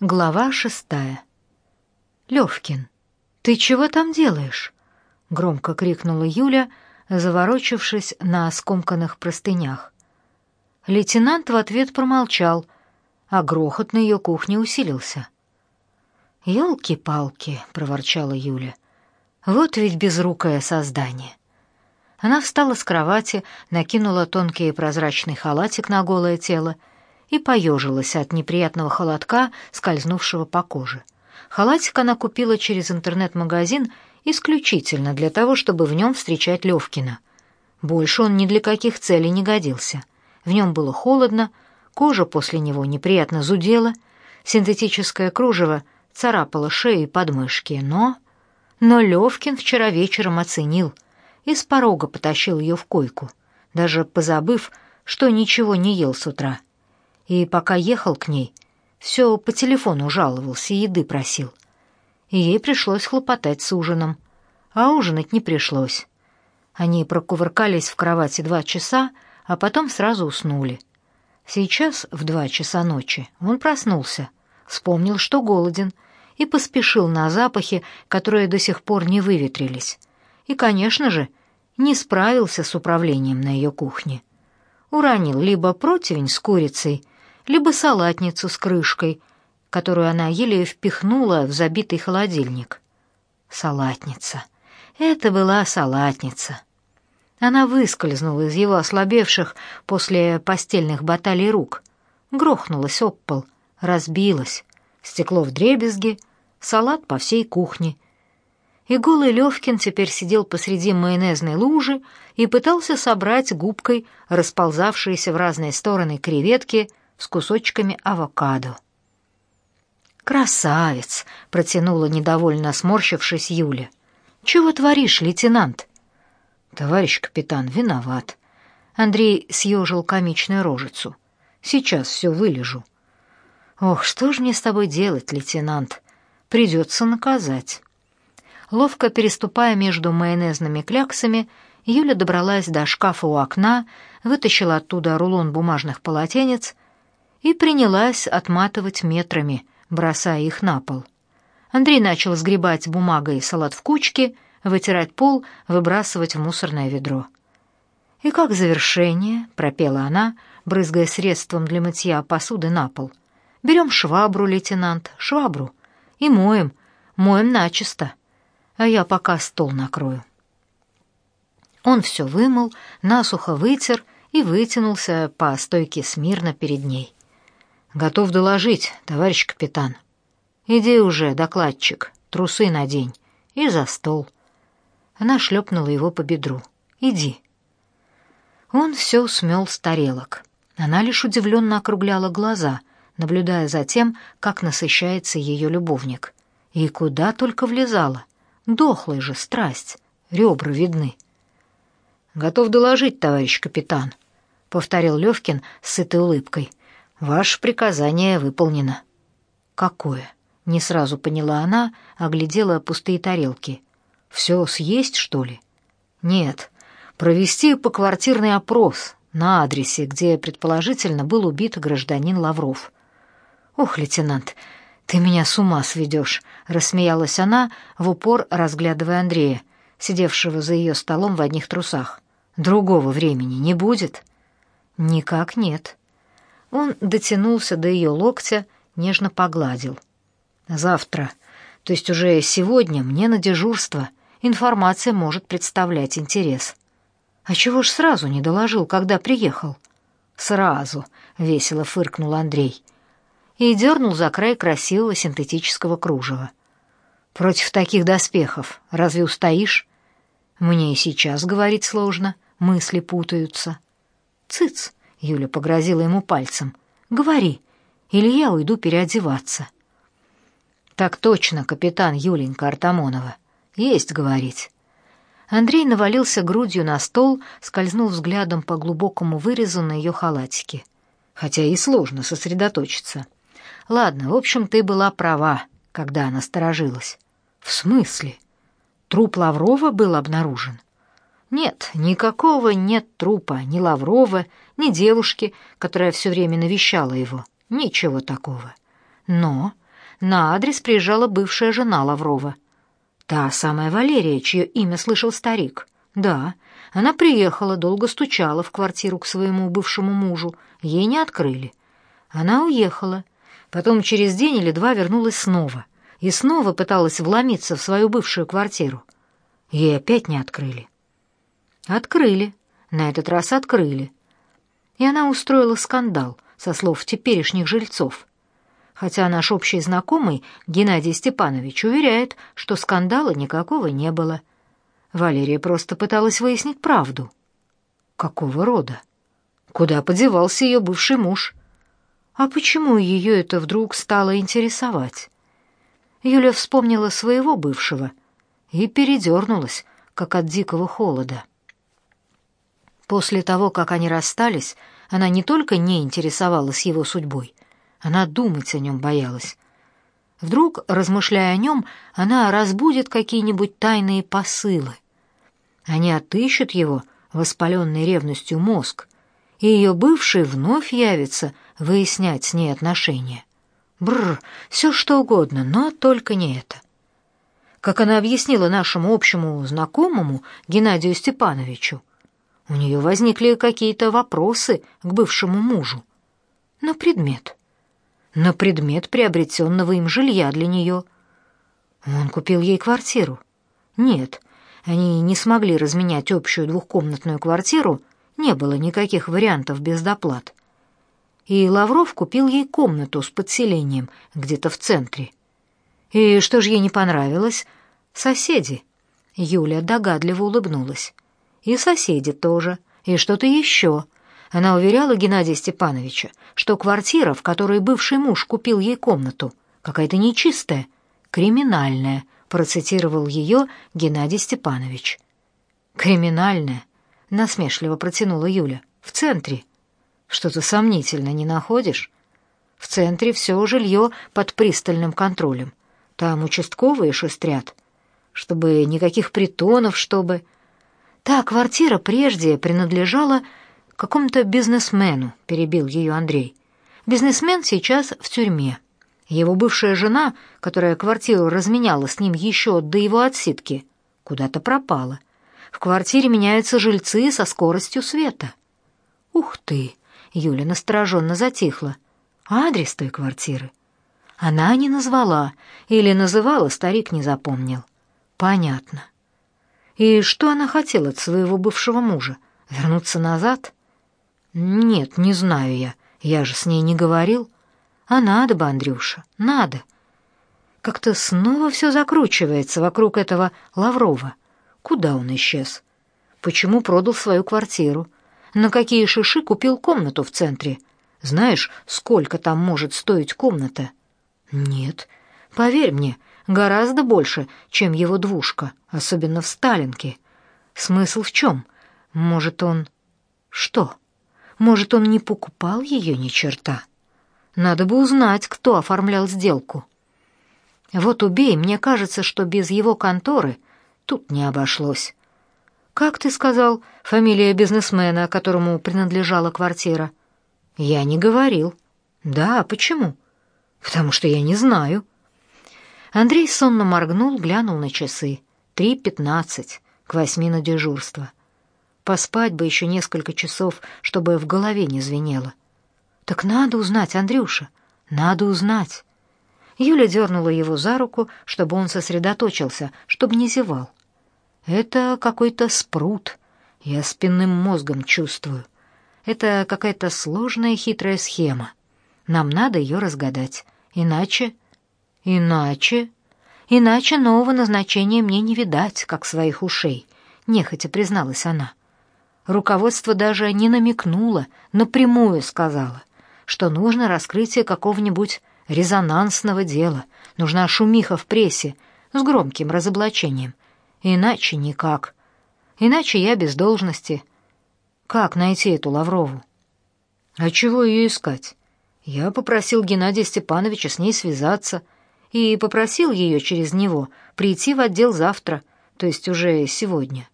Глава шестая. Левкин, ты чего там делаешь? громко крикнула Юля, заворочившись на скомканных простынях. Лейтенант в ответ промолчал, а грохот на ее кухне усилился. «Елки-палки!» — проворчала Юля. «Вот ведь безрукое создание!» Она встала с кровати, накинула тонкий прозрачный халатик на голое тело и поежилась от неприятного холодка, скользнувшего по коже. Халатик она купила через интернет-магазин исключительно для того, чтобы в нем встречать Левкина. Больше он ни для каких целей не годился. В нем было холодно, кожа после него неприятно зудела, синтетическое кружево царапало шею и подмышки, но... Но Левкин вчера вечером оценил и с порога потащил ее в койку, даже позабыв, что ничего не ел с утра и пока ехал к ней, все по телефону жаловался и еды просил. И ей пришлось хлопотать с ужином, а ужинать не пришлось. Они прокувыркались в кровати два часа, а потом сразу уснули. Сейчас, в два часа ночи, он проснулся, вспомнил, что голоден, и поспешил на запахи, которые до сих пор не выветрились. И, конечно же, не справился с управлением на ее кухне. Уронил либо противень с курицей, либо салатницу с крышкой, которую она еле впихнула в забитый холодильник. Салатница. Это была салатница. Она выскользнула из его ослабевших после постельных баталий рук, грохнулась об пол, разбилась, стекло в дребезги, салат по всей кухне. И голый Левкин теперь сидел посреди майонезной лужи и пытался собрать губкой расползавшиеся в разные стороны креветки с кусочками авокадо. «Красавец!» — протянула недовольно сморщившись Юля. «Чего творишь, лейтенант?» «Товарищ капитан, виноват». Андрей съежил комичную рожицу. «Сейчас все вылежу». «Ох, что ж мне с тобой делать, лейтенант? Придется наказать». Ловко переступая между майонезными кляксами, Юля добралась до шкафа у окна, вытащила оттуда рулон бумажных полотенец — и принялась отматывать метрами, бросая их на пол. Андрей начал сгребать бумагой салат в кучки, вытирать пол, выбрасывать в мусорное ведро. «И как завершение», — пропела она, брызгая средством для мытья посуды на пол. «Берем швабру, лейтенант, швабру, и моем, моем начисто, а я пока стол накрою». Он все вымыл, насухо вытер и вытянулся по стойке смирно перед ней. Готов доложить, товарищ капитан. Иди уже, докладчик, трусы надень и за стол. Она шлепнула его по бедру. Иди. Он все смел с тарелок. Она лишь удивленно округляла глаза, наблюдая за тем, как насыщается ее любовник. И куда только влезала. Дохлая же страсть, ребра видны. «Готов доложить, товарищ капитан», — повторил Левкин с сытой улыбкой. Ваше приказание выполнено. Какое? Не сразу поняла она, оглядела пустые тарелки. Все съесть, что ли? Нет. Провести поквартирный опрос на адресе, где предположительно был убит гражданин Лавров. Ох, лейтенант, ты меня с ума сведешь!» — рассмеялась она, в упор разглядывая Андрея, сидевшего за ее столом в одних трусах. Другого времени не будет? Никак нет. Он дотянулся до ее локтя, нежно погладил. Завтра, то есть уже сегодня, мне на дежурство. Информация может представлять интерес. А чего ж сразу не доложил, когда приехал? Сразу, весело фыркнул Андрей и дернул за край красивого синтетического кружева. Против таких доспехов разве устоишь? Мне и сейчас говорить сложно, мысли путаются. Цыц, Юля погрозила ему пальцем. Говори, или я уйду переодеваться. Так точно, капитан Юленька Артамонова. Есть говорить. Андрей навалился грудью на стол, скользнул взглядом по глубокому вырезу на ее халатике. Хотя и сложно сосредоточиться. Ладно, в общем, ты была права, когда насторожилась. В смысле? Труп Лаврова был обнаружен? Нет, никакого нет трупа, ни Лаврова, ни девушки, которая все время навещала его. Ничего такого. Но на адрес приезжала бывшая жена Лаврова. Та самая Валерия, чье имя слышал старик. Да, она приехала, долго стучала в квартиру к своему бывшему мужу. Ей не открыли. Она уехала. Потом через день или два вернулась снова. И снова пыталась вломиться в свою бывшую квартиру. Ей опять не открыли. Открыли. На этот раз открыли. И она устроила скандал, со слов теперешних жильцов. Хотя наш общий знакомый Геннадий Степанович уверяет, что скандала никакого не было. Валерия просто пыталась выяснить правду. Какого рода? Куда подевался ее бывший муж? А почему ее это вдруг стало интересовать? Юля вспомнила своего бывшего и передернулась, как от дикого холода. После того, как они расстались, она не только не интересовалась его судьбой, она думать о нем боялась. Вдруг, размышляя о нем, она разбудит какие-нибудь тайные посылы. Они отыщут его, воспаленный ревностью мозг, и ее бывший вновь явится выяснять с ней отношения. Бррр, все что угодно, но только не это. Как она объяснила нашему общему знакомому Геннадию Степановичу, у нее возникли какие-то вопросы к бывшему мужу. На предмет. На предмет приобретенного им жилья для нее. Он купил ей квартиру. Нет, они не смогли разменять общую двухкомнатную квартиру, не было никаких вариантов без доплат и Лавров купил ей комнату с подселением где-то в центре. И что же ей не понравилось? Соседи. Юля догадливо улыбнулась. И соседи тоже, и что-то еще. Она уверяла Геннадия Степановича, что квартира, в которой бывший муж купил ей комнату, какая-то нечистая, криминальная, процитировал ее Геннадий Степанович. Криминальная, насмешливо протянула Юля. В центре. Что-то сомнительно не находишь? В центре все жилье под пристальным контролем. Там участковые шустрят. Чтобы никаких притонов, чтобы... Та квартира прежде принадлежала какому-то бизнесмену, перебил ее Андрей. Бизнесмен сейчас в тюрьме. Его бывшая жена, которая квартиру разменяла с ним еще до его отсидки, куда-то пропала. В квартире меняются жильцы со скоростью света. Ух ты! Юля настороженно затихла. Адрес той квартиры она не назвала, или называла, старик не запомнил. Понятно. И что она хотела от своего бывшего мужа? Вернуться назад? Нет, не знаю я. Я же с ней не говорил. А надо бы, Андрюша, надо. Как-то снова все закручивается вокруг этого Лаврова. Куда он исчез? Почему продал свою квартиру? на какие шиши купил комнату в центре. Знаешь, сколько там может стоить комната? Нет. Поверь мне, гораздо больше, чем его двушка, особенно в Сталинке. Смысл в чем? Может, он... Что? Может, он не покупал ее ни черта? Надо бы узнать, кто оформлял сделку. Вот убей, мне кажется, что без его конторы тут не обошлось. «Как ты сказал, фамилия бизнесмена, которому принадлежала квартира?» «Я не говорил». «Да, почему?» «Потому что я не знаю». Андрей сонно моргнул, глянул на часы. «Три пятнадцать, к восьми на дежурство. Поспать бы еще несколько часов, чтобы в голове не звенело». «Так надо узнать, Андрюша, надо узнать». Юля дернула его за руку, чтобы он сосредоточился, чтобы не зевал. Это какой-то спрут. Я спинным мозгом чувствую. Это какая-то сложная хитрая схема. Нам надо ее разгадать. Иначе... Иначе... Иначе нового назначения мне не видать, как своих ушей, нехотя призналась она. Руководство даже не намекнуло, напрямую сказала, что нужно раскрытие какого-нибудь резонансного дела, нужна шумиха в прессе с громким разоблачением — Иначе никак. Иначе я без должности. Как найти эту Лаврову? А чего ее искать? Я попросил Геннадия Степановича с ней связаться и попросил ее через него прийти в отдел завтра, то есть уже сегодня.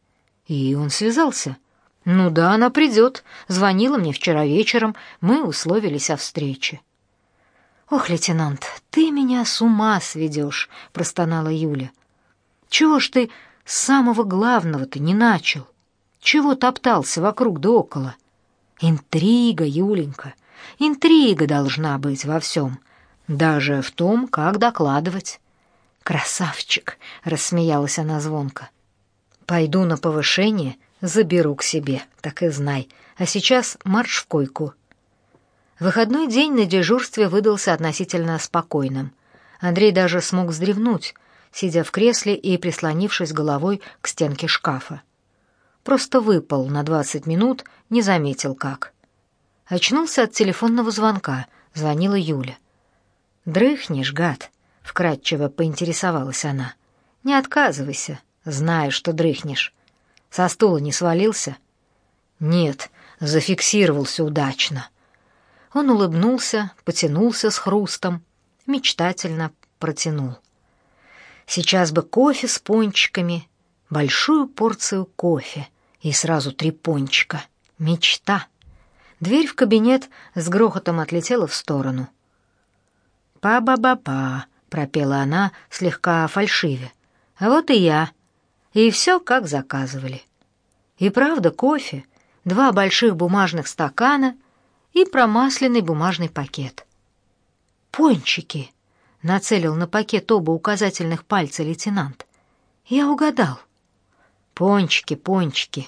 И он связался. Ну да, она придет. Звонила мне вчера вечером, мы условились о встрече. «Ох, лейтенант, ты меня с ума сведешь!» — простонала Юля. «Чего ж ты с самого главного-то не начал? Чего топтался вокруг да около? Интрига, Юленька, интрига должна быть во всем, даже в том, как докладывать». «Красавчик!» — рассмеялась она звонко. «Пойду на повышение, заберу к себе, так и знай. А сейчас марш в койку». Выходной день на дежурстве выдался относительно спокойным. Андрей даже смог вздремнуть, сидя в кресле и прислонившись головой к стенке шкафа. Просто выпал на двадцать минут, не заметил как. Очнулся от телефонного звонка, звонила Юля. «Дрыхнешь, гад», — вкратчиво поинтересовалась она. «Не отказывайся, зная, что дрыхнешь. Со стула не свалился?» «Нет, зафиксировался удачно», он улыбнулся, потянулся с хрустом, мечтательно протянул. Сейчас бы кофе с пончиками, большую порцию кофе и сразу три пончика. Мечта. Дверь в кабинет с грохотом отлетела в сторону. «Па-ба-ба-па», — пропела она, слегка фальшиве. «А вот и я. И все, как заказывали». И правда, кофе, два больших бумажных стакана и промасленный бумажный пакет. «Пончики!» — нацелил на пакет оба указательных пальца лейтенант. «Я угадал». «Пончики, пончики!»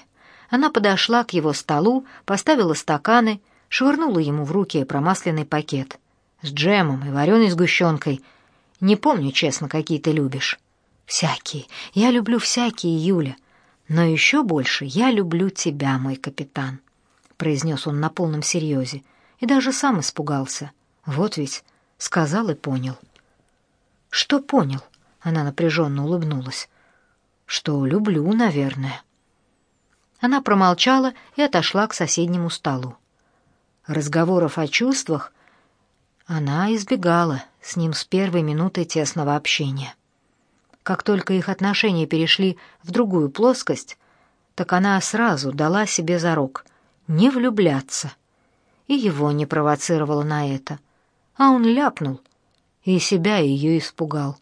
Она подошла к его столу, поставила стаканы, швырнула ему в руки промасленный пакет с джемом и вареной сгущенкой. Не помню, честно, какие ты любишь. Всякие. Я люблю всякие, Юля. Но еще больше я люблю тебя, мой капитан произнес он на полном серьезе, и даже сам испугался. Вот ведь сказал и понял. Что понял? Она напряженно улыбнулась. Что люблю, наверное. Она промолчала и отошла к соседнему столу. Разговоров о чувствах она избегала с ним с первой минуты тесного общения. Как только их отношения перешли в другую плоскость, так она сразу дала себе зарок — не влюбляться. И его не провоцировало на это. А он ляпнул, и себя ее испугал.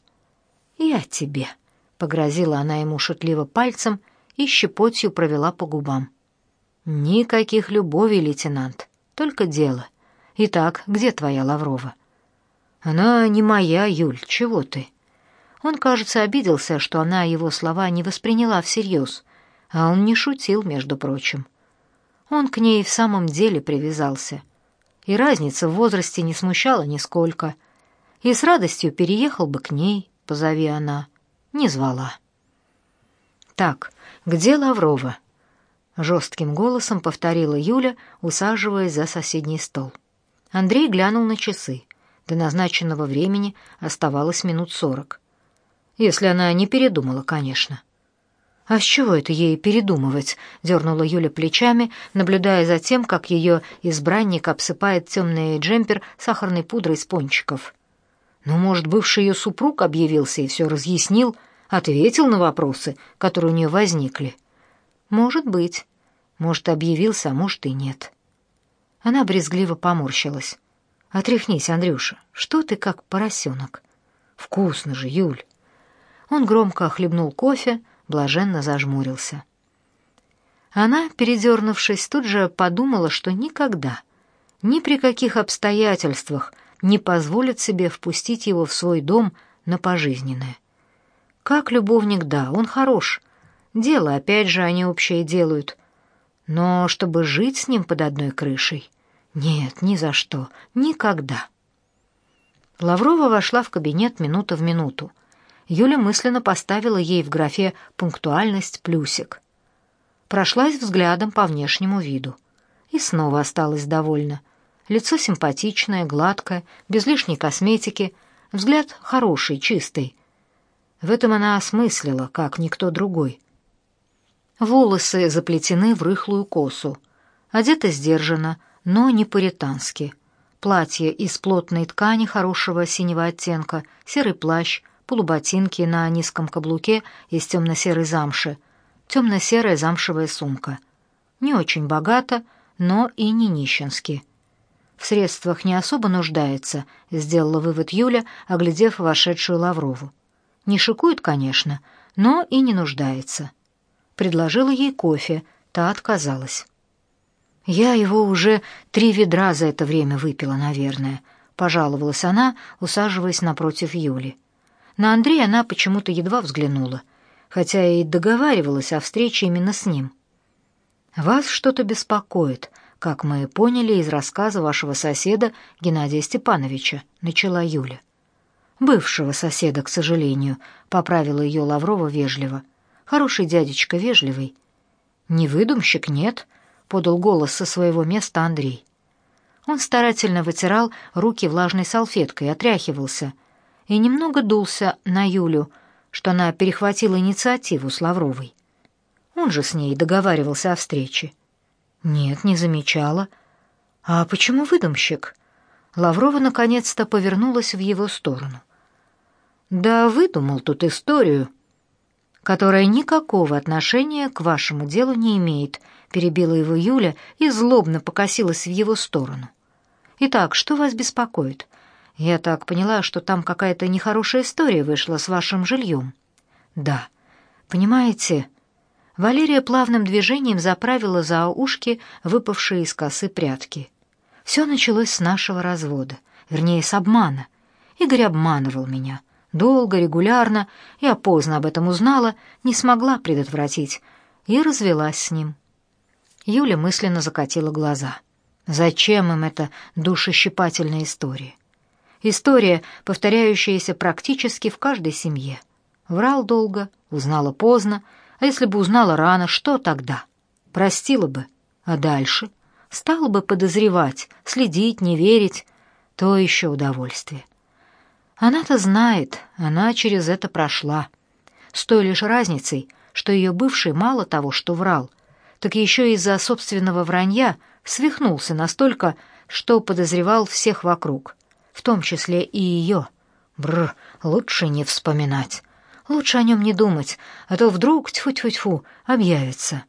«Я тебе», — погрозила она ему шутливо пальцем и щепотью провела по губам. «Никаких любовей, лейтенант, только дело. Итак, где твоя Лаврова?» «Она не моя, Юль, чего ты?» Он, кажется, обиделся, что она его слова не восприняла всерьез, а он не шутил, между прочим. Он к ней в самом деле привязался. И разница в возрасте не смущала нисколько. И с радостью переехал бы к ней, позови она. Не звала. «Так, где Лаврова?» Жестким голосом повторила Юля, усаживаясь за соседний стол. Андрей глянул на часы. До назначенного времени оставалось минут сорок. Если она не передумала, конечно. «А с чего это ей передумывать?» — дернула Юля плечами, наблюдая за тем, как ее избранник обсыпает темный джемпер сахарной пудрой с пончиков. «Ну, может, бывший ее супруг объявился и все разъяснил, ответил на вопросы, которые у нее возникли?» «Может быть. Может, объявился, а может и нет». Она брезгливо поморщилась. «Отряхнись, Андрюша, что ты как поросенок?» «Вкусно же, Юль!» Он громко охлебнул кофе, — блаженно зажмурился. Она, передернувшись, тут же подумала, что никогда, ни при каких обстоятельствах не позволит себе впустить его в свой дом на пожизненное. Как любовник, да, он хорош. Дело, опять же, они общее делают. Но чтобы жить с ним под одной крышей? Нет, ни за что, никогда. Лаврова вошла в кабинет минута в минуту. Юля мысленно поставила ей в графе «пунктуальность» плюсик. Прошлась взглядом по внешнему виду. И снова осталась довольна. Лицо симпатичное, гладкое, без лишней косметики, взгляд хороший, чистый. В этом она осмыслила, как никто другой. Волосы заплетены в рыхлую косу. Одета сдержанно, но не по-ритански. Платье из плотной ткани хорошего синего оттенка, серый плащ — полуботинки на низком каблуке из темно-серой замши, темно-серая замшевая сумка. Не очень богато, но и не нищенски. в средствах не особо нуждается, сделала вывод Юля, оглядев вошедшую Лаврову. Не шикует, конечно, но и не нуждается. Предложила ей кофе, та отказалась. Я его уже три ведра за это время выпила, наверное, пожаловалась она, усаживаясь напротив Юли. На Андрея она почему-то едва взглянула, хотя и договаривалась о встрече именно с ним. Вас что-то беспокоит, как мы поняли из рассказа вашего соседа Геннадия Степановича, начала Юля. Бывшего соседа, к сожалению, поправила ее Лаврова вежливо. Хороший дядечка, вежливый. Не выдумщик, нет, подал голос со своего места Андрей. Он старательно вытирал руки влажной салфеткой, отряхивался и немного дулся на Юлю, что она перехватила инициативу с Лавровой. Он же с ней договаривался о встрече. Нет, не замечала. А почему выдумщик? Лаврова наконец-то повернулась в его сторону. Да выдумал тут историю, которая никакого отношения к вашему делу не имеет, перебила его Юля и злобно покосилась в его сторону. Итак, что вас беспокоит? Я так поняла, что там какая-то нехорошая история вышла с вашим жильем. Да. Понимаете, Валерия плавным движением заправила за ушки выпавшие из косы прядки. Все началось с нашего развода, вернее, с обмана. Игорь обманывал меня. Долго, регулярно, я поздно об этом узнала, не смогла предотвратить и развелась с ним. Юля мысленно закатила глаза. Зачем им эта душещипательная история? История, повторяющаяся практически в каждой семье. Врал долго, узнала поздно, а если бы узнала рано, что тогда? Простила бы. А дальше? Стала бы подозревать, следить, не верить. То еще удовольствие. Она-то знает, она через это прошла. С той лишь разницей, что ее бывший мало того, что врал, так еще из-за собственного вранья свихнулся настолько, что подозревал всех вокруг, в том числе и ее. Бр, лучше не вспоминать. Лучше о нем не думать, а то вдруг, тьфу-тьфу-тьфу, объявится.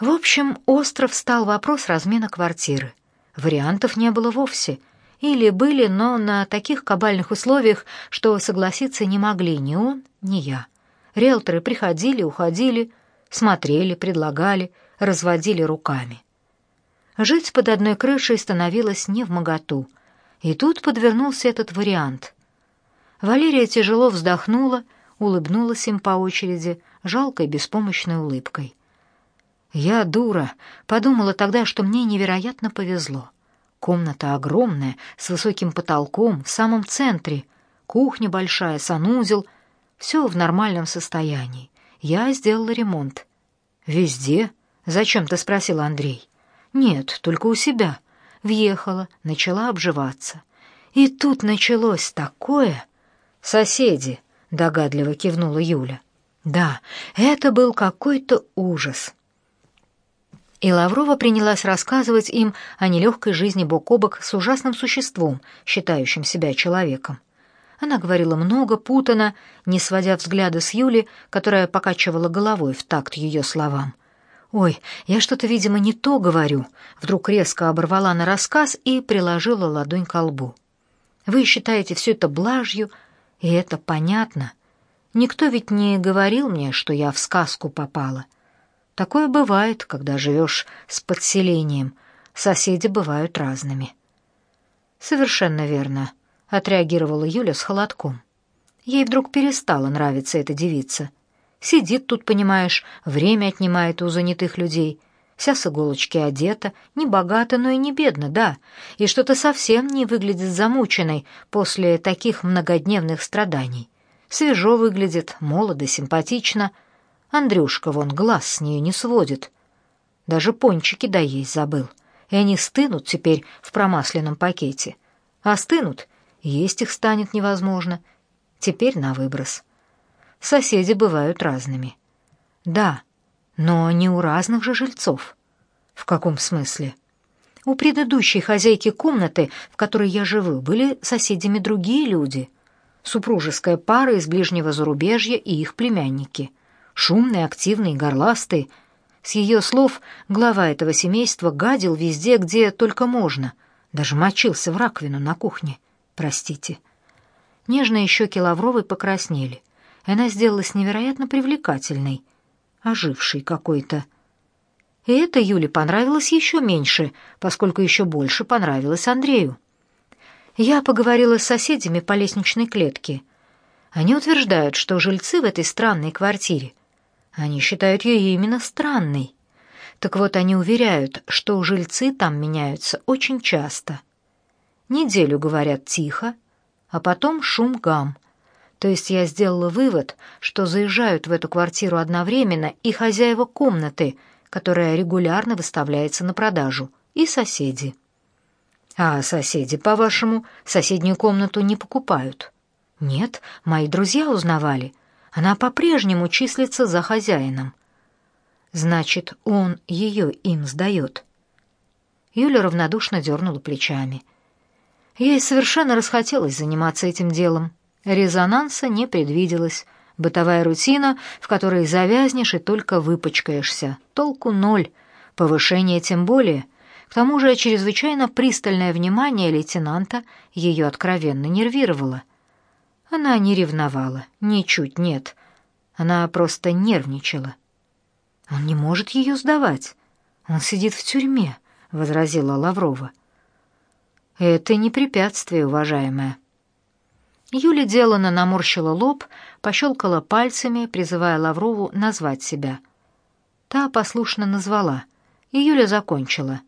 В общем, остров стал вопрос размена квартиры. Вариантов не было вовсе. Или были, но на таких кабальных условиях, что согласиться не могли ни он, ни я. Риэлторы приходили, уходили, смотрели, предлагали, разводили руками. Жить под одной крышей становилось не в моготу. И тут подвернулся этот вариант. Валерия тяжело вздохнула улыбнулась им по очереди жалкой беспомощной улыбкой. Я дура, подумала тогда, что мне невероятно повезло. Комната огромная, с высоким потолком, в самом центре, кухня большая, санузел, все в нормальном состоянии. Я сделала ремонт. Везде? Зачем ты спросил Андрей? Нет, только у себя. Въехала, начала обживаться. И тут началось такое. Соседи, догадливо кивнула Юля. Да, это был какой-то ужас. И Лаврова принялась рассказывать им о нелегкой жизни бок о бок с ужасным существом, считающим себя человеком. Она говорила много, путано, не сводя взгляда с Юли, которая покачивала головой в такт ее словам. «Ой, я что-то, видимо, не то говорю», — вдруг резко оборвала на рассказ и приложила ладонь к лбу. «Вы считаете все это блажью, и это понятно. Никто ведь не говорил мне, что я в сказку попала. Такое бывает, когда живешь с подселением. Соседи бывают разными. Совершенно верно, отреагировала Юля с холодком. Ей вдруг перестала нравиться эта девица. Сидит тут, понимаешь, время отнимает у занятых людей. Вся с иголочки одета, не богата, но и не бедна, да, и что-то совсем не выглядит замученной после таких многодневных страданий. Свежо выглядит, молодо, симпатично. Андрюшка вон глаз с нее не сводит. Даже пончики доесть забыл. И они стынут теперь в промасленном пакете. А стынут, есть их станет невозможно. Теперь на выброс. Соседи бывают разными. Да, но не у разных же жильцов. В каком смысле? У предыдущей хозяйки комнаты, в которой я живу, были соседями другие люди. Супружеская пара из ближнего зарубежья и их племянники. Шумные, активные, горластые. С ее слов, глава этого семейства гадил везде, где только можно. Даже мочился в раковину на кухне. Простите. Нежные щеки Лавровой покраснели, она сделалась невероятно привлекательной, ожившей какой-то. И это Юле понравилось еще меньше, поскольку еще больше понравилось Андрею. Я поговорила с соседями по лестничной клетке. Они утверждают, что жильцы в этой странной квартире. Они считают ее именно странной. Так вот, они уверяют, что жильцы там меняются очень часто. Неделю говорят тихо, а потом шум-гам. То есть я сделала вывод, что заезжают в эту квартиру одновременно и хозяева комнаты, которая регулярно выставляется на продажу, и соседи. А соседи, по-вашему, соседнюю комнату не покупают? Нет, мои друзья узнавали. Она по-прежнему числится за хозяином. Значит, он ее им сдает. Юля равнодушно дернула плечами. Ей совершенно расхотелось заниматься этим делом. Резонанса не предвиделось. Бытовая рутина, в которой завязнешь и только выпачкаешься. Толку ноль. Повышение тем более — к тому же чрезвычайно пристальное внимание лейтенанта ее откровенно нервировало. Она не ревновала, ничуть нет. Она просто нервничала. Он не может ее сдавать. Он сидит в тюрьме, возразила Лаврова. Это не препятствие, уважаемая. Юля делано наморщила лоб, пощелкала пальцами, призывая Лаврову назвать себя. Та послушно назвала, и Юля закончила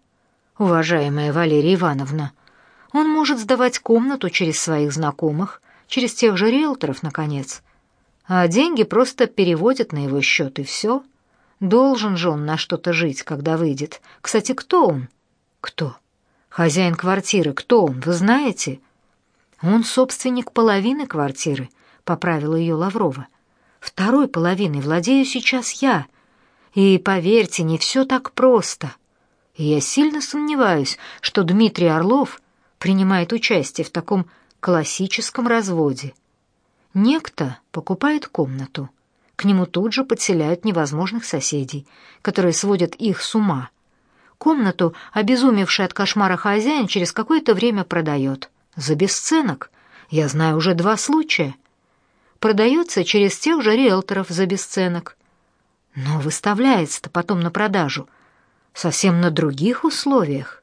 уважаемая Валерия Ивановна. Он может сдавать комнату через своих знакомых, через тех же риэлторов, наконец. А деньги просто переводят на его счет, и все. Должен же он на что-то жить, когда выйдет. Кстати, кто он? Кто? Хозяин квартиры. Кто он, вы знаете? Он собственник половины квартиры, поправила ее Лаврова. Второй половиной владею сейчас я. И, поверьте, не все так просто и я сильно сомневаюсь, что Дмитрий Орлов принимает участие в таком классическом разводе. Некто покупает комнату. К нему тут же подселяют невозможных соседей, которые сводят их с ума. Комнату, обезумевший от кошмара хозяин, через какое-то время продает. За бесценок. Я знаю уже два случая. Продается через тех же риэлторов за бесценок. Но выставляется-то потом на продажу – совсем на других условиях.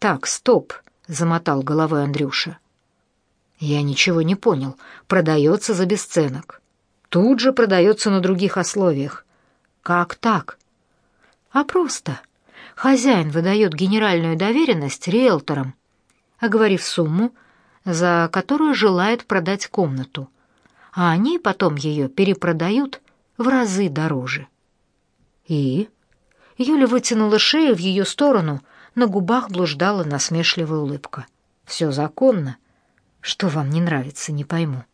Так, стоп, замотал головой Андрюша. Я ничего не понял. Продается за бесценок. Тут же продается на других условиях. Как так? А просто. Хозяин выдает генеральную доверенность риэлторам, оговорив сумму, за которую желает продать комнату, а они потом ее перепродают в разы дороже. И Юля вытянула шею в ее сторону, на губах блуждала насмешливая улыбка. «Все законно. Что вам не нравится, не пойму».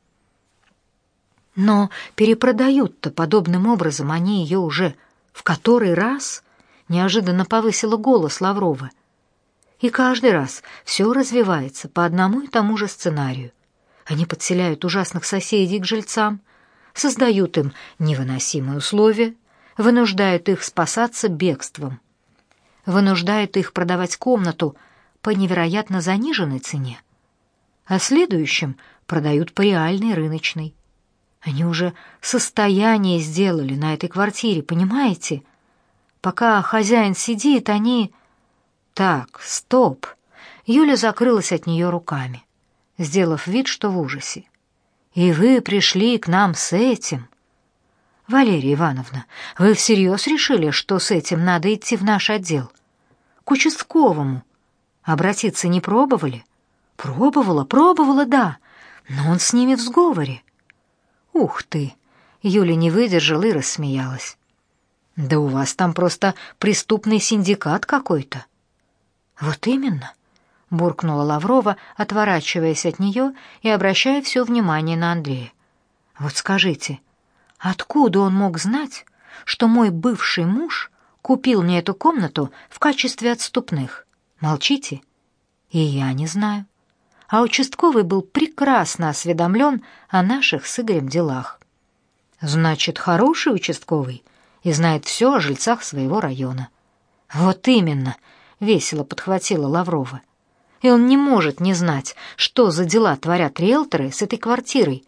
Но перепродают-то подобным образом они ее уже в который раз неожиданно повысила голос Лаврова. И каждый раз все развивается по одному и тому же сценарию. Они подселяют ужасных соседей к жильцам, создают им невыносимые условия, вынуждают их спасаться бегством, вынуждают их продавать комнату по невероятно заниженной цене, а следующим продают по реальной рыночной. Они уже состояние сделали на этой квартире, понимаете? Пока хозяин сидит, они... Так, стоп. Юля закрылась от нее руками, сделав вид, что в ужасе. И вы пришли к нам с этим? Валерия Ивановна, вы всерьез решили, что с этим надо идти в наш отдел? К участковому. Обратиться не пробовали? Пробовала, пробовала, да, но он с ними в сговоре. Ух ты! Юля не выдержала и рассмеялась. Да у вас там просто преступный синдикат какой-то. Вот именно, буркнула Лаврова, отворачиваясь от нее и обращая все внимание на Андрея. Вот скажите, Откуда он мог знать, что мой бывший муж купил мне эту комнату в качестве отступных? Молчите? И я не знаю. А участковый был прекрасно осведомлен о наших с Игорем делах. Значит, хороший участковый и знает все о жильцах своего района. Вот именно. — весело подхватила Лаврова. «И он не может не знать, что за дела творят риэлторы с этой квартирой.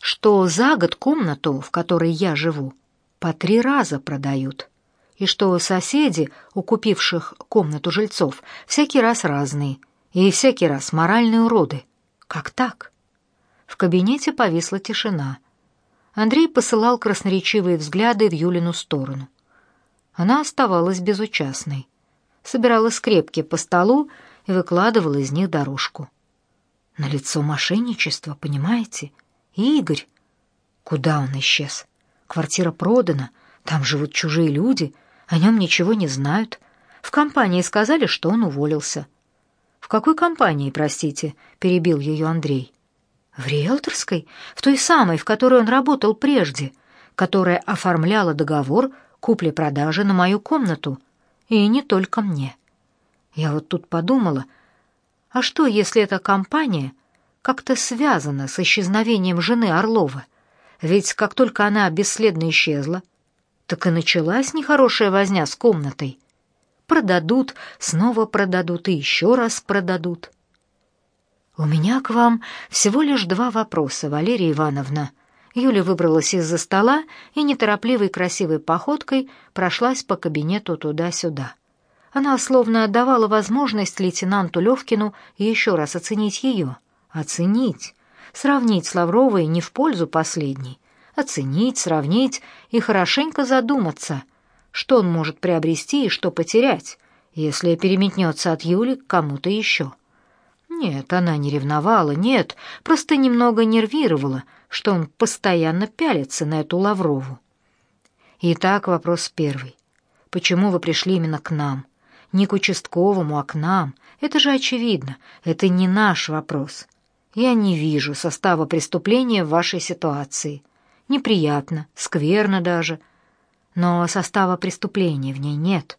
Что за год комнату, в которой я живу, по три раза продают. И что соседи, у купивших комнату жильцов, всякий раз разные, и всякий раз моральные уроды. Как так?» В кабинете повисла тишина. Андрей посылал красноречивые взгляды в Юлину сторону. Она оставалась безучастной. Собирала скрепки по столу и выкладывала из них дорожку. На лицо мошенничество, понимаете? И Игорь. Куда он исчез? Квартира продана, там живут чужие люди, о нем ничего не знают. В компании сказали, что он уволился. «В какой компании, простите?» — перебил ее Андрей. «В риэлторской, в той самой, в которой он работал прежде, которая оформляла договор купли-продажи на мою комнату. И не только мне. Я вот тут подумала, а что, если эта компания как-то связана с исчезновением жены Орлова? Ведь как только она бесследно исчезла, так и началась нехорошая возня с комнатой. Продадут, снова продадут и еще раз продадут. У меня к вам всего лишь два вопроса, Валерия Ивановна — Юля выбралась из-за стола и неторопливой красивой походкой прошлась по кабинету туда-сюда. Она словно отдавала возможность лейтенанту Левкину еще раз оценить ее. Оценить. Сравнить с Лавровой не в пользу последней. Оценить, сравнить и хорошенько задуматься, что он может приобрести и что потерять, если переметнется от Юли к кому-то еще. Нет, она не ревновала, нет, просто немного нервировала, что он постоянно пялится на эту Лаврову. Итак, вопрос первый. Почему вы пришли именно к нам? Не к участковому, а к нам. Это же очевидно. Это не наш вопрос. Я не вижу состава преступления в вашей ситуации. Неприятно, скверно даже. Но состава преступления в ней нет.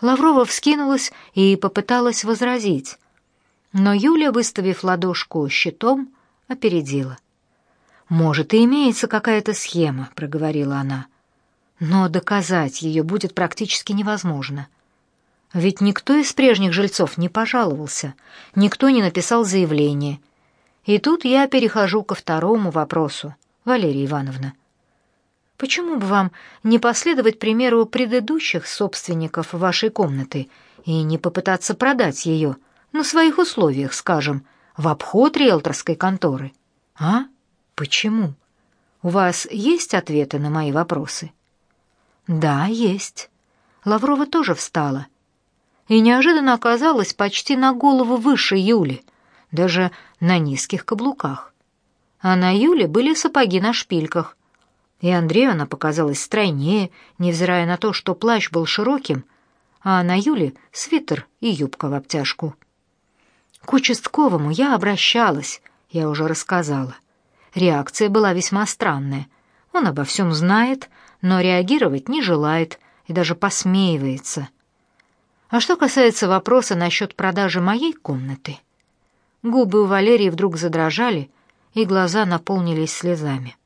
Лаврова вскинулась и попыталась возразить. Но Юля, выставив ладошку щитом, опередила. «Может, и имеется какая-то схема», — проговорила она. «Но доказать ее будет практически невозможно. Ведь никто из прежних жильцов не пожаловался, никто не написал заявление. И тут я перехожу ко второму вопросу, Валерия Ивановна. Почему бы вам не последовать примеру предыдущих собственников вашей комнаты и не попытаться продать ее на своих условиях, скажем, в обход риэлторской конторы? А?» Почему? У вас есть ответы на мои вопросы? Да, есть. Лаврова тоже встала. И неожиданно оказалась почти на голову выше Юли, даже на низких каблуках. А на Юле были сапоги на шпильках. И Андрею она показалась стройнее, невзирая на то, что плащ был широким, а на Юле свитер и юбка в обтяжку. К участковому я обращалась, я уже рассказала. Реакция была весьма странная. Он обо всем знает, но реагировать не желает и даже посмеивается. А что касается вопроса насчет продажи моей комнаты, губы у Валерии вдруг задрожали, и глаза наполнились слезами.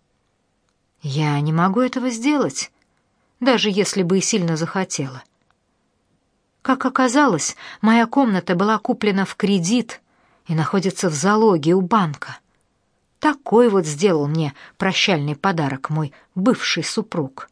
Я не могу этого сделать, даже если бы и сильно захотела. Как оказалось, моя комната была куплена в кредит и находится в залоге у банка. Такой вот сделал мне прощальный подарок мой бывший супруг.